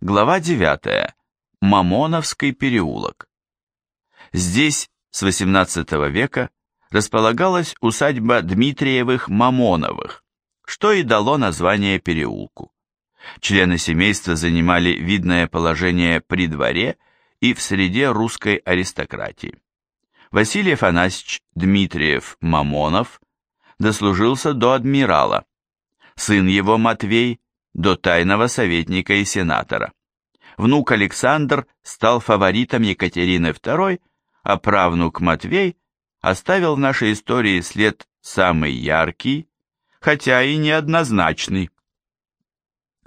Глава 9. Мамоновский переулок. Здесь с XVIII века располагалась усадьба Дмитриевых-Мамоновых, что и дало название переулку. Члены семейства занимали видное положение при дворе и в среде русской аристократии. Василий Афанасьевич Дмитриев-Мамонов дослужился до адмирала, сын его Матвей до тайного советника и сенатора. Внук Александр стал фаворитом Екатерины II, а правнук Матвей оставил в нашей истории след самый яркий, хотя и неоднозначный.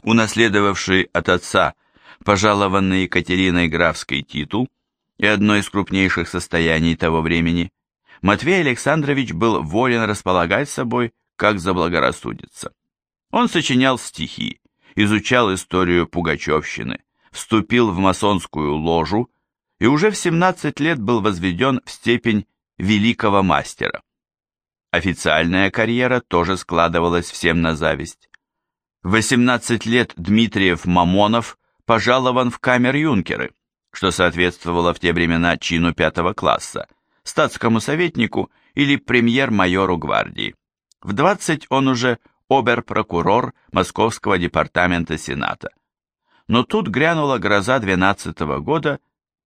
Унаследовавший от отца пожалованный Екатериной графский титул и одно из крупнейших состояний того времени, Матвей Александрович был волен располагать собой, как заблагорассудится. Он сочинял стихи, изучал историю Пугачевщины, вступил в масонскую ложу и уже в 17 лет был возведен в степень великого мастера. Официальная карьера тоже складывалась всем на зависть. В 18 лет Дмитриев Мамонов пожалован в камер-юнкеры, что соответствовало в те времена чину пятого класса, статскому советнику или премьер-майору гвардии. В 20 он уже обер-прокурор Московского департамента Сената. Но тут грянула гроза 12 -го года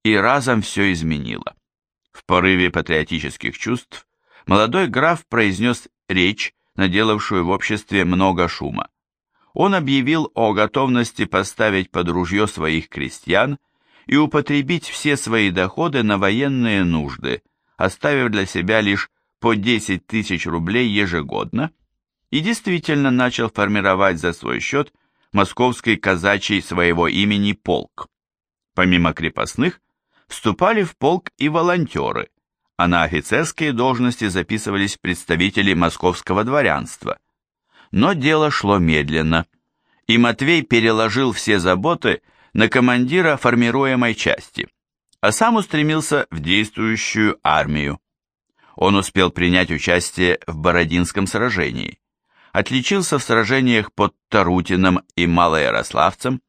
и разом все изменила. В порыве патриотических чувств молодой граф произнес речь, наделавшую в обществе много шума. Он объявил о готовности поставить под ружье своих крестьян и употребить все свои доходы на военные нужды, оставив для себя лишь по 10 тысяч рублей ежегодно – и действительно начал формировать за свой счет московский казачий своего имени полк. Помимо крепостных, вступали в полк и волонтеры, а на офицерские должности записывались представители московского дворянства. Но дело шло медленно, и Матвей переложил все заботы на командира формируемой части, а сам устремился в действующую армию. Он успел принять участие в Бородинском сражении, отличился в сражениях под Тарутином и Малоярославцем,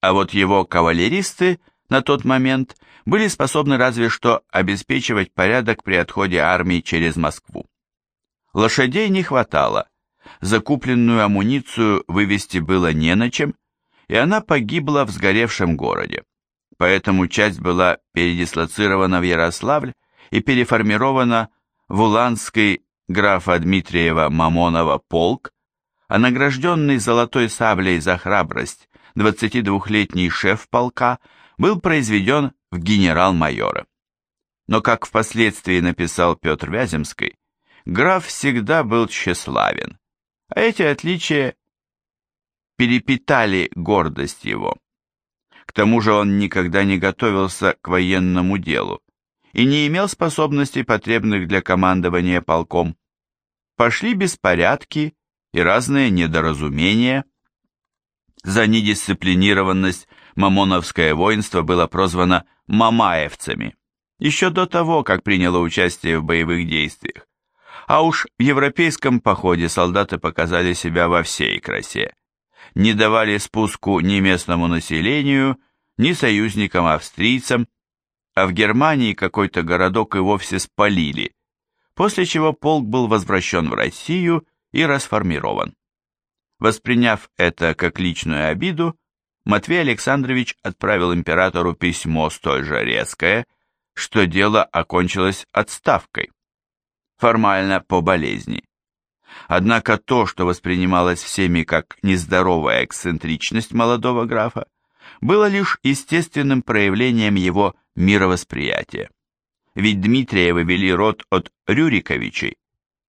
а вот его кавалеристы на тот момент были способны разве что обеспечивать порядок при отходе армии через Москву. Лошадей не хватало, закупленную амуницию вывести было не на чем, и она погибла в сгоревшем городе. Поэтому часть была передислоцирована в Ярославль и переформирована в Уланский графа Дмитриева Мамонова полк, а награжденный золотой саблей за храбрость 22-летний шеф полка был произведен в генерал-майора. Но, как впоследствии написал Петр Вяземский, граф всегда был тщеславен, а эти отличия перепитали гордость его. К тому же он никогда не готовился к военному делу и не имел способностей, потребных для командования полком пошли беспорядки и разные недоразумения. За недисциплинированность мамоновское воинство было прозвано «мамаевцами» еще до того, как приняло участие в боевых действиях. А уж в европейском походе солдаты показали себя во всей красе. Не давали спуску ни местному населению, ни союзникам-австрийцам, а в Германии какой-то городок и вовсе спалили, после чего полк был возвращен в Россию и расформирован. Восприняв это как личную обиду, Матвей Александрович отправил императору письмо столь же резкое, что дело окончилось отставкой. Формально по болезни. Однако то, что воспринималось всеми как нездоровая эксцентричность молодого графа, было лишь естественным проявлением его мировосприятия ведь Дмитриевы вели род от Рюриковичей,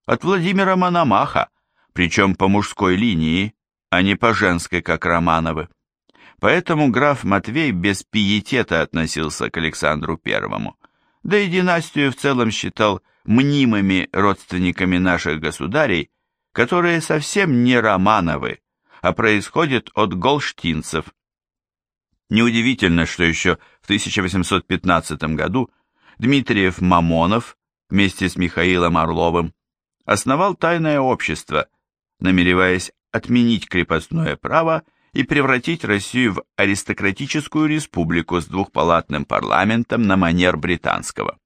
от Владимира Мономаха, причем по мужской линии, а не по женской, как Романовы. Поэтому граф Матвей без пиетета относился к Александру Первому, да и династию в целом считал мнимыми родственниками наших государей, которые совсем не Романовы, а происходят от голштинцев. Неудивительно, что еще в 1815 году Дмитриев Мамонов вместе с Михаилом Орловым основал тайное общество, намереваясь отменить крепостное право и превратить Россию в аристократическую республику с двухпалатным парламентом на манер британского.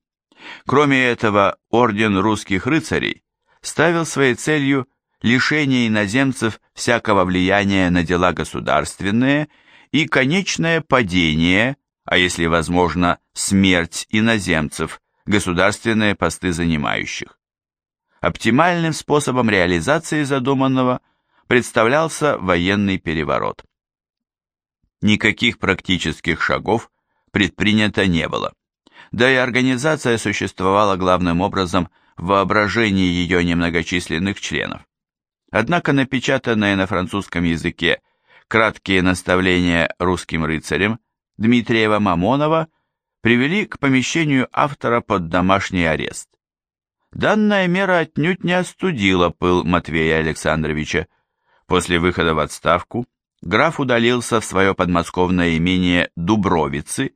Кроме этого, орден русских рыцарей ставил своей целью лишение иноземцев всякого влияния на дела государственные и конечное падение, а если возможно, смерть иноземцев, государственные посты занимающих. Оптимальным способом реализации задуманного представлялся военный переворот. Никаких практических шагов предпринято не было. Да и организация существовала главным образом в воображении ее немногочисленных членов. Однако напечатанные на французском языке краткие наставления русским рыцарям Дмитриева Мамонова привели к помещению автора под домашний арест. Данная мера отнюдь не остудила пыл Матвея Александровича. После выхода в отставку граф удалился в свое подмосковное имение Дубровицы,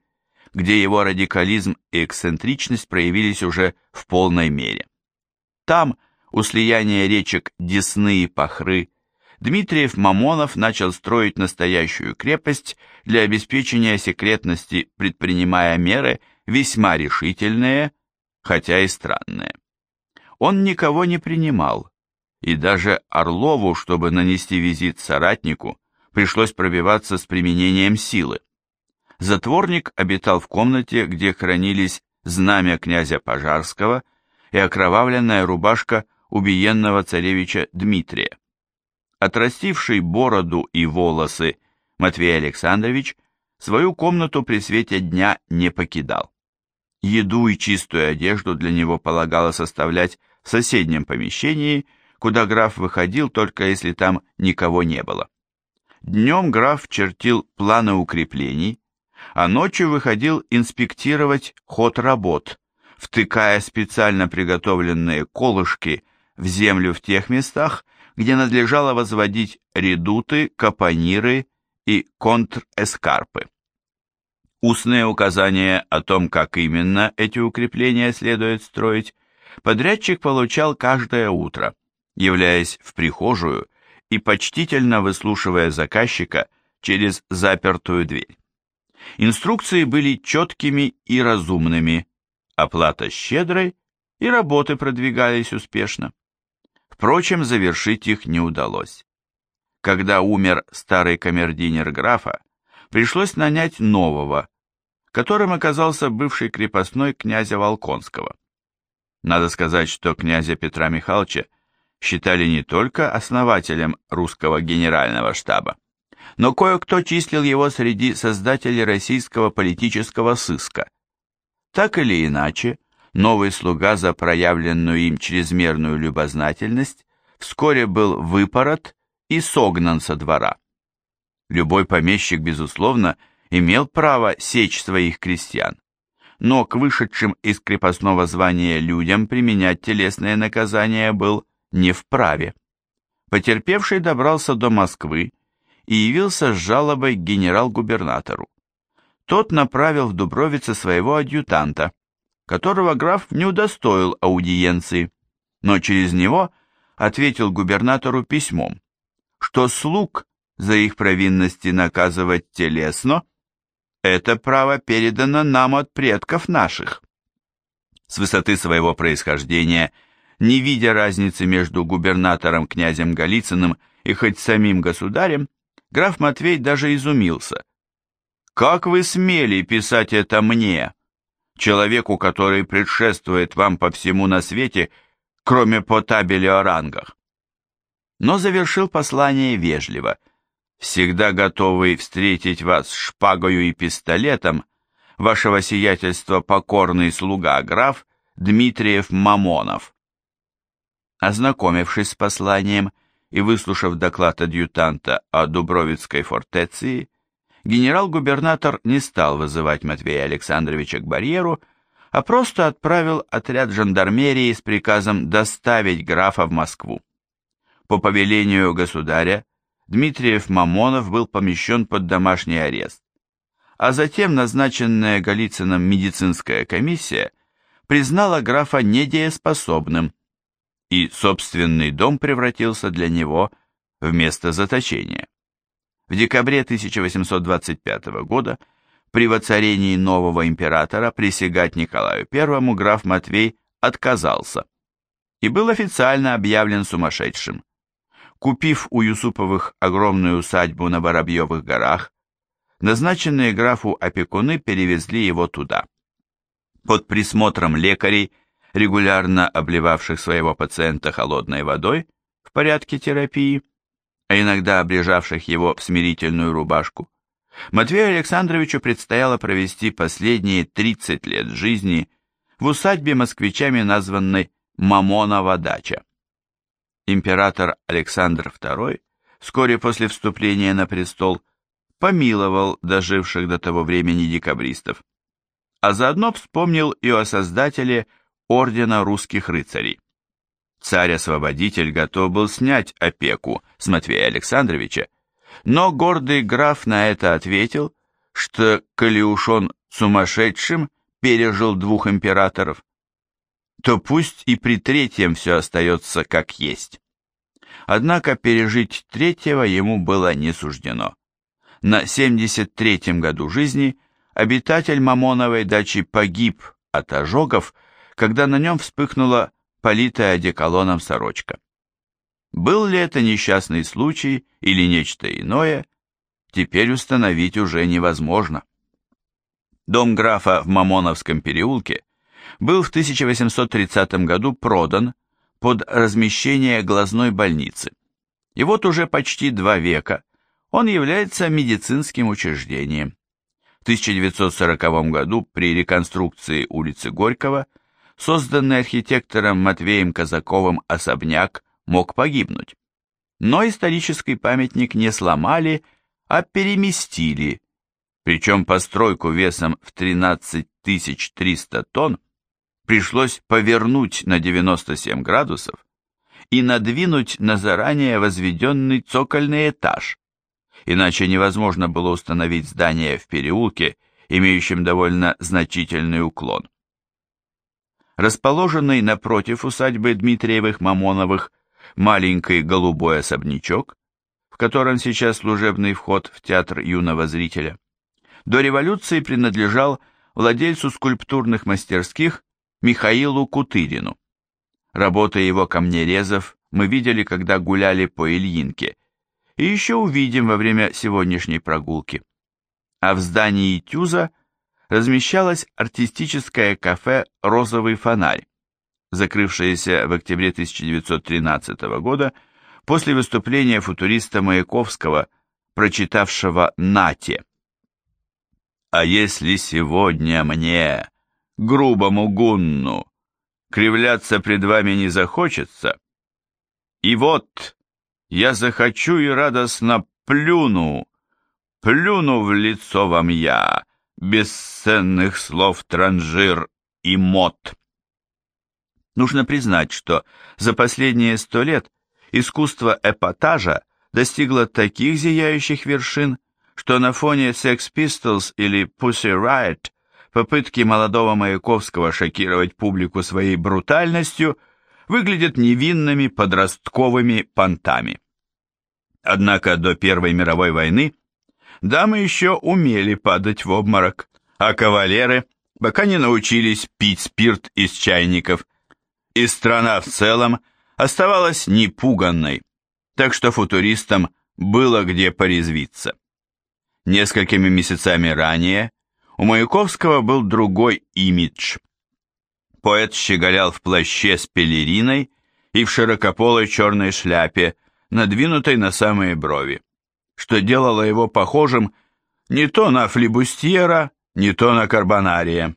где его радикализм и эксцентричность проявились уже в полной мере. Там, у слияния речек Десны и Пахры, Дмитриев Мамонов начал строить настоящую крепость для обеспечения секретности, предпринимая меры весьма решительные, хотя и странные. Он никого не принимал, и даже Орлову, чтобы нанести визит соратнику, пришлось пробиваться с применением силы. Затворник обитал в комнате, где хранились знамя князя Пожарского и окровавленная рубашка убиенного царевича Дмитрия. Отрастивший бороду и волосы Матвей Александрович свою комнату при свете дня не покидал. Еду и чистую одежду для него полагало составлять в соседнем помещении, куда граф выходил только если там никого не было. Днем граф чертил планы укреплений, а ночью выходил инспектировать ход работ, втыкая специально приготовленные колышки в землю в тех местах, где надлежало возводить редуты, капониры и контрэскарпы. Устные указания о том, как именно эти укрепления следует строить, подрядчик получал каждое утро, являясь в прихожую и почтительно выслушивая заказчика через запертую дверь. Инструкции были четкими и разумными, оплата щедрой, и работы продвигались успешно. Впрочем, завершить их не удалось. Когда умер старый камердинер графа, пришлось нанять нового, которым оказался бывший крепостной князя Волконского. Надо сказать, что князя Петра Михайловича считали не только основателем русского генерального штаба, но кое-кто числил его среди создателей российского политического сыска. Так или иначе, новый слуга за проявленную им чрезмерную любознательность вскоре был выпорот и согнан со двора. Любой помещик, безусловно, имел право сечь своих крестьян, но к вышедшим из крепостного звания людям применять телесное наказание был не вправе. Потерпевший добрался до Москвы и явился с жалобой генерал-губернатору. Тот направил в Дубровице своего адъютанта, которого граф не удостоил аудиенции, но через него ответил губернатору письмом, что слуг за их провинности наказывать телесно, это право передано нам от предков наших. С высоты своего происхождения, не видя разницы между губернатором князем Голицыным и хоть самим государем, граф Матвей даже изумился. «Как вы смели писать это мне?» Человеку, который предшествует вам по всему на свете, кроме по табели о рангах. Но завершил послание вежливо, всегда готовый встретить вас шпагою и пистолетом, вашего сиятельства покорный слуга граф Дмитриев Мамонов. Ознакомившись с посланием и выслушав доклад адъютанта о Дубровицкой фортеции, генерал-губернатор не стал вызывать Матвея Александровича к барьеру, а просто отправил отряд жандармерии с приказом доставить графа в Москву. По повелению государя Дмитриев Мамонов был помещен под домашний арест, а затем назначенная Голицыным медицинская комиссия признала графа недееспособным, и собственный дом превратился для него в место заточения. В декабре 1825 года при воцарении нового императора присягать Николаю I граф Матвей отказался и был официально объявлен сумасшедшим. Купив у Юсуповых огромную усадьбу на Воробьевых горах, назначенные графу опекуны перевезли его туда. Под присмотром лекарей, регулярно обливавших своего пациента холодной водой в порядке терапии, а иногда обрежавших его в смирительную рубашку, Матвею Александровичу предстояло провести последние 30 лет жизни в усадьбе москвичами названной Мамонова дача. Император Александр II вскоре после вступления на престол помиловал доживших до того времени декабристов, а заодно вспомнил и о создателе Ордена Русских Рыцарей. Царь-освободитель готов был снять опеку с Матвея Александровича, но гордый граф на это ответил, что, коли уж он сумасшедшим пережил двух императоров, то пусть и при третьем все остается как есть. Однако пережить третьего ему было не суждено. На 73-м году жизни обитатель Мамоновой дачи погиб от ожогов, когда на нем вспыхнула политая одеколоном сорочка. Был ли это несчастный случай или нечто иное, теперь установить уже невозможно. Дом графа в Мамоновском переулке был в 1830 году продан под размещение глазной больницы. И вот уже почти два века он является медицинским учреждением. В 1940 году при реконструкции улицы Горького созданный архитектором Матвеем Казаковым особняк мог погибнуть. Но исторический памятник не сломали, а переместили, причем постройку весом в 13 300 тонн пришлось повернуть на 97 градусов и надвинуть на заранее возведенный цокольный этаж, иначе невозможно было установить здание в переулке, имеющем довольно значительный уклон. Расположенный напротив усадьбы Дмитриевых-Мамоновых маленький голубой особнячок, в котором сейчас служебный вход в театр юного зрителя, до революции принадлежал владельцу скульптурных мастерских Михаилу Кутырину. Работы его камнерезов мы видели, когда гуляли по Ильинке, и еще увидим во время сегодняшней прогулки. А в здании Тюза размещалось артистическое кафе «Розовый фонарь», закрывшееся в октябре 1913 года после выступления футуриста Маяковского, прочитавшего «Нате». «А если сегодня мне, грубому гунну, кривляться пред вами не захочется, и вот я захочу и радостно плюну, плюну в лицо вам я, бесценных слов транжир и мод». Нужно признать, что за последние сто лет искусство эпатажа достигло таких зияющих вершин, что на фоне Sex Pistols или Pussy Riot попытки молодого Маяковского шокировать публику своей брутальностью выглядят невинными подростковыми понтами. Однако до Первой мировой войны дамы еще умели падать в обморок, а кавалеры пока не научились пить спирт из чайников – и страна в целом оставалась непуганной, так что футуристам было где порезвиться. Несколькими месяцами ранее у Маяковского был другой имидж. Поэт щеголял в плаще с пелериной и в широкополой черной шляпе, надвинутой на самые брови, что делало его похожим не то на флибустьера, не то на карбонария.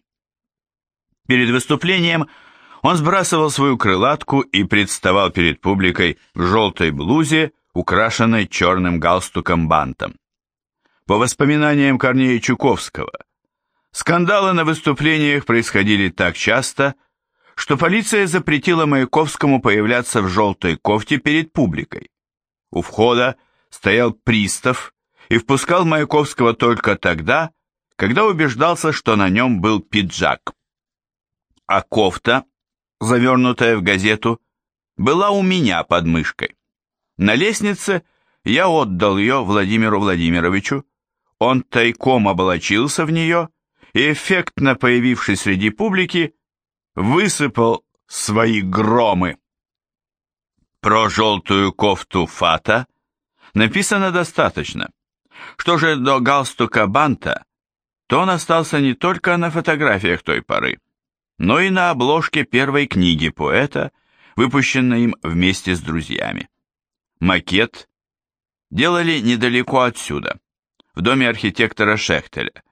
Перед выступлением он сбрасывал свою крылатку и представал перед публикой в желтой блузе, украшенной черным галстуком-бантом. По воспоминаниям Корнея Чуковского, скандалы на выступлениях происходили так часто, что полиция запретила Маяковскому появляться в желтой кофте перед публикой. У входа стоял пристав и впускал Маяковского только тогда, когда убеждался, что на нем был пиджак. А кофта завернутая в газету, была у меня под мышкой. На лестнице я отдал ее Владимиру Владимировичу, он тайком облачился в нее и, эффектно появившись среди публики, высыпал свои громы. Про желтую кофту Фата написано достаточно. Что же до галстука Банта, то он остался не только на фотографиях той поры, но и на обложке первой книги поэта, выпущенной им вместе с друзьями. Макет делали недалеко отсюда, в доме архитектора Шехтеля,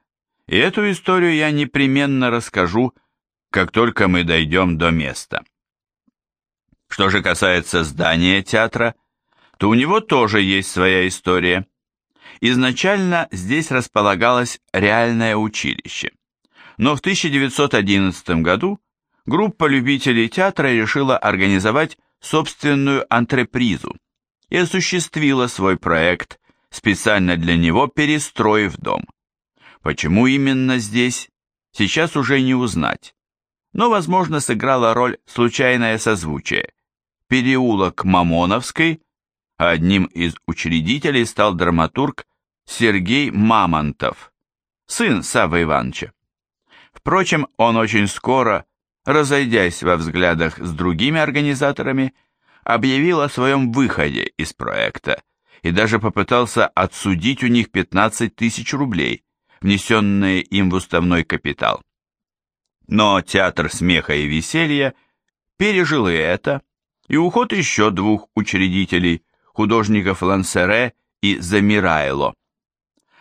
и эту историю я непременно расскажу, как только мы дойдем до места. Что же касается здания театра, то у него тоже есть своя история. Изначально здесь располагалось реальное училище, но в 1911 году группа любителей театра решила организовать собственную антрепризу и осуществила свой проект, специально для него перестроив дом. Почему именно здесь, сейчас уже не узнать, но, возможно, сыграла роль случайное созвучие – переулок Мамоновской, а одним из учредителей стал драматург Сергей Мамонтов, сын Савы Ивановича. Впрочем, он очень скоро, разойдясь во взглядах с другими организаторами, объявил о своем выходе из проекта и даже попытался отсудить у них 15 тысяч рублей, внесенные им в уставной капитал. Но театр смеха и веселья пережил и это, и уход еще двух учредителей, художников Лансере и Замирайло.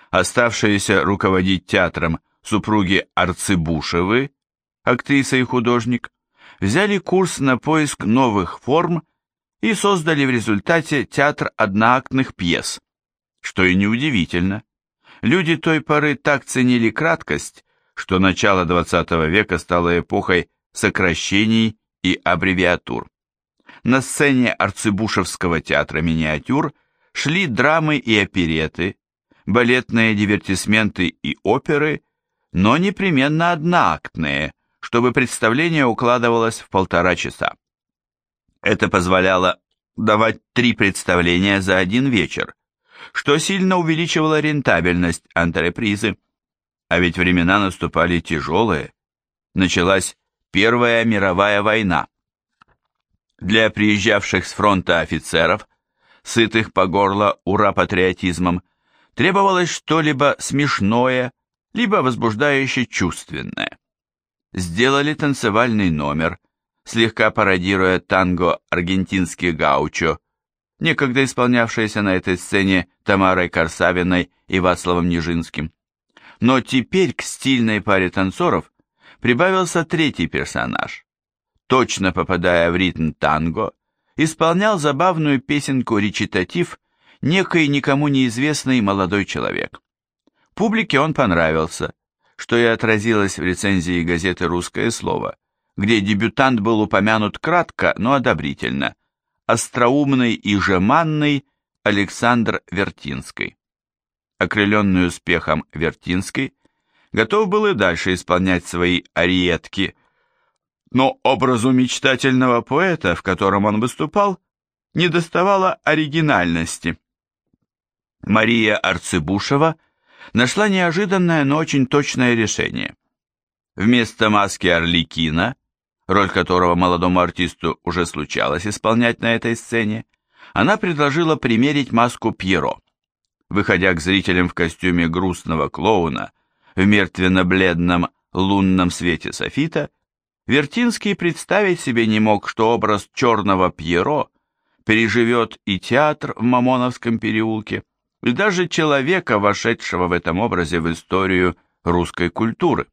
Оставшиеся руководить театром супруги Арцебушевы, актриса и художник, взяли курс на поиск новых форм и создали в результате театр одноактных пьес, что и неудивительно. Люди той поры так ценили краткость, что начало XX века стало эпохой сокращений и аббревиатур на сцене Арцебушевского театра миниатюр шли драмы и опереты, балетные дивертисменты и оперы, но непременно одноактные, чтобы представление укладывалось в полтора часа. Это позволяло давать три представления за один вечер, что сильно увеличивало рентабельность антрепризы. А ведь времена наступали тяжелые. Началась Первая мировая война. Для приезжавших с фронта офицеров, сытых по горло ура-патриотизмом, требовалось что-либо смешное, либо возбуждающее чувственное. Сделали танцевальный номер, слегка пародируя танго аргентинских гаучо, некогда исполнявшееся на этой сцене Тамарой Корсавиной и Вацлавом Нижинским. Но теперь к стильной паре танцоров прибавился третий персонаж, точно попадая в ритм танго, исполнял забавную песенку-речитатив некий никому неизвестный молодой человек. Публике он понравился, что и отразилось в рецензии газеты «Русское слово», где дебютант был упомянут кратко, но одобрительно, остроумный и жеманный Александр Вертинский. Окрыленный успехом Вертинский готов был и дальше исполнять свои ариетки но образу мечтательного поэта, в котором он выступал, не доставало оригинальности. Мария Арцебушева нашла неожиданное, но очень точное решение. Вместо маски Орликина, роль которого молодому артисту уже случалось исполнять на этой сцене, она предложила примерить маску Пьеро. Выходя к зрителям в костюме грустного клоуна, в мертвенно-бледном лунном свете софита, Вертинский представить себе не мог, что образ черного Пьеро переживет и театр в Мамоновском переулке, и даже человека, вошедшего в этом образе в историю русской культуры.